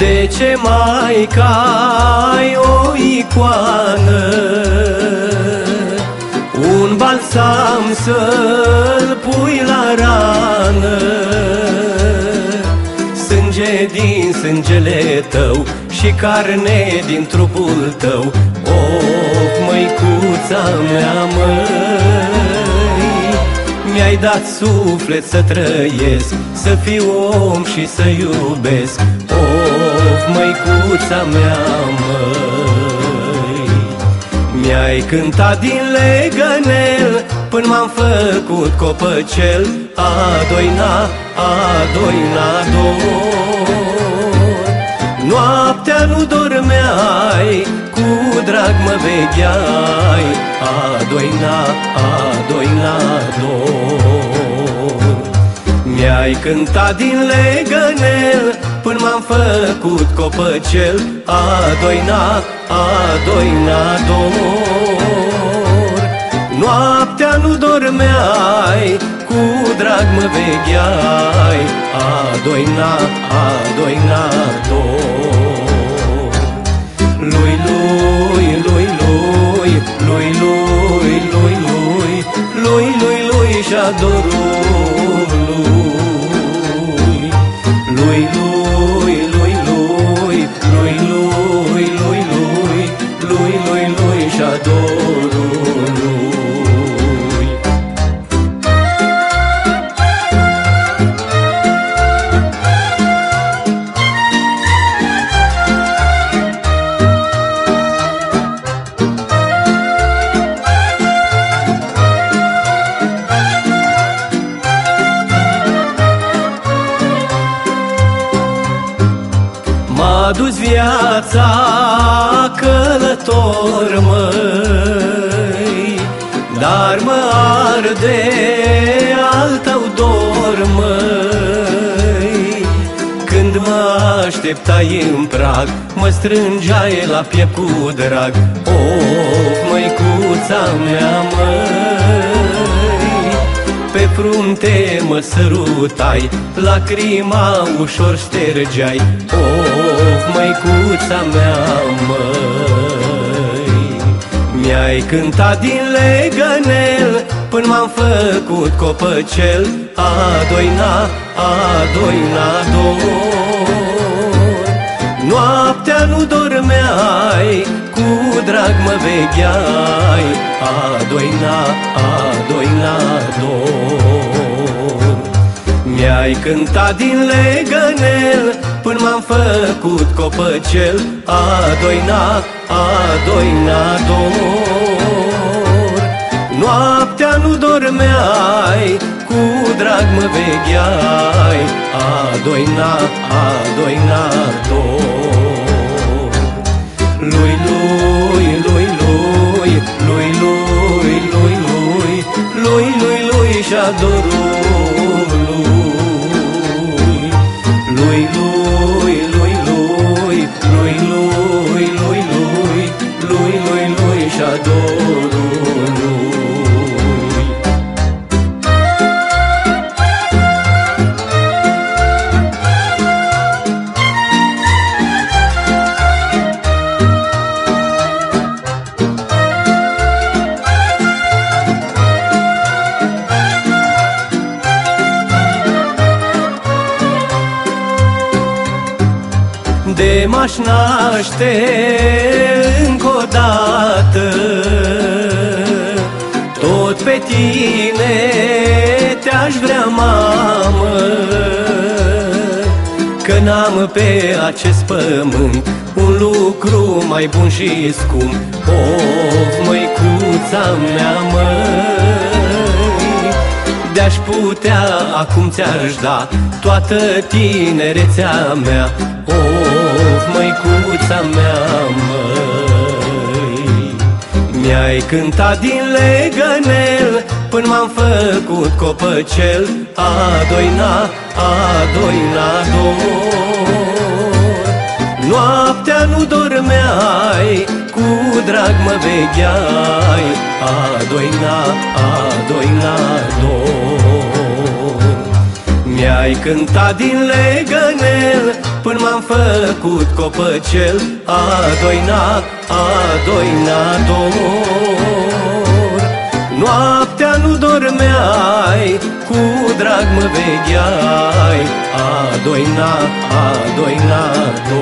De ce mai cai o icoană? Un balsam să-l pui la rană. Sânge din sângele tău Și carne din trupul tău. Of, măicuța mea, măi Mi-ai dat suflet să trăiesc Să fiu om și să iubesc. Of, măicuța mea, măi Mi-ai cântat din legănel Până m-am făcut copăcel. A doina, a doina, dor Noaptea nu dormeai Cu drag mă vegheai A doina, a doina, dor Mi-ai cântat din legănel Până m-am făcut copăcel. A doina, a doina, dor Noaptea nu dormeai Cu drag mă vegheai. A doina, a doina, dor M-a dus viața călător, măi. Dar mă arde al tău dor, măi. Când mă așteptai în prag Mă strângeai la piept cu drag. Of, măicuța mea, măi pe frunte mă sărutai. Lacrima ușor ștergeai. Of, măicuța mea, măi Mi-ai cântat din legănel Până m-am făcut copăcel. A doina, a doina, dor. Noaptea nu dormeai Cu drag mă vegheai. A doina, a doina, dor Mi-ai cântat din legănel Până m-am făcut copăcel. A doina, a doina, dor Noaptea nu dormeai Cu drag mă vegheai. A doina, De m-aș naște încă o dată. Tot pe tine te-aș vrea, mamă Că n-am pe acest pământ Un lucru mai bun și scump. Of, măicuța mea, măi de-aș putea, acum ți-aș da Toată tinerețea mea. Of, măicuța mea, măi. Mi-ai cântat din legănel Până m-am făcut copăcel. A doina, a doina, dor Noaptea nu dormeai Cu drag mă vegheai. A doina, a doina, dor Mi-ai cântat din legănel Până m-am făcut copăcel. Adoina, adoinator Noaptea nu dormeai Cu drag mă vegheai. Adoina, adoinator Lui,